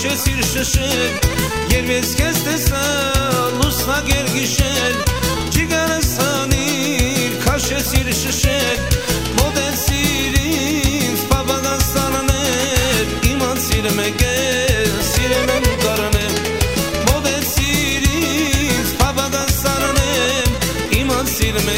Սանիր քաշեցիր շշեր Եվես քեզ տեսա լուսնագեր գիշեր Ջիգարս սանիր քաշեցիր շշեր Մոդեցիր ինձ պապագան սանաներ Իման սիրեմ եկել սիրեմ եմ կարանեմ Մոդեցիր ինձ պապագան սանաներ Իման սիրեմ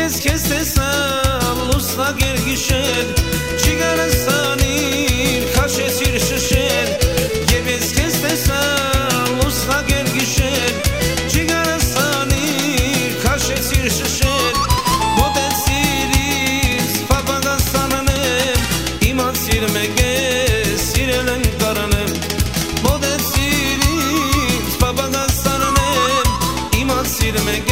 ես քեզ տեսամ լուսնագեր գիշեր չգարասանին քաշեցիր շշեր եւ ես քեզ տեսամ լուսնագեր գիշեր չգարասանին քաշեցիր շշեր մոտեցիրիս փապագան սանանեմ իմացիր մեկ ես սիրել են կարանեմ մոտեցիրիս փապագան սանանեմ իմացիր մեկ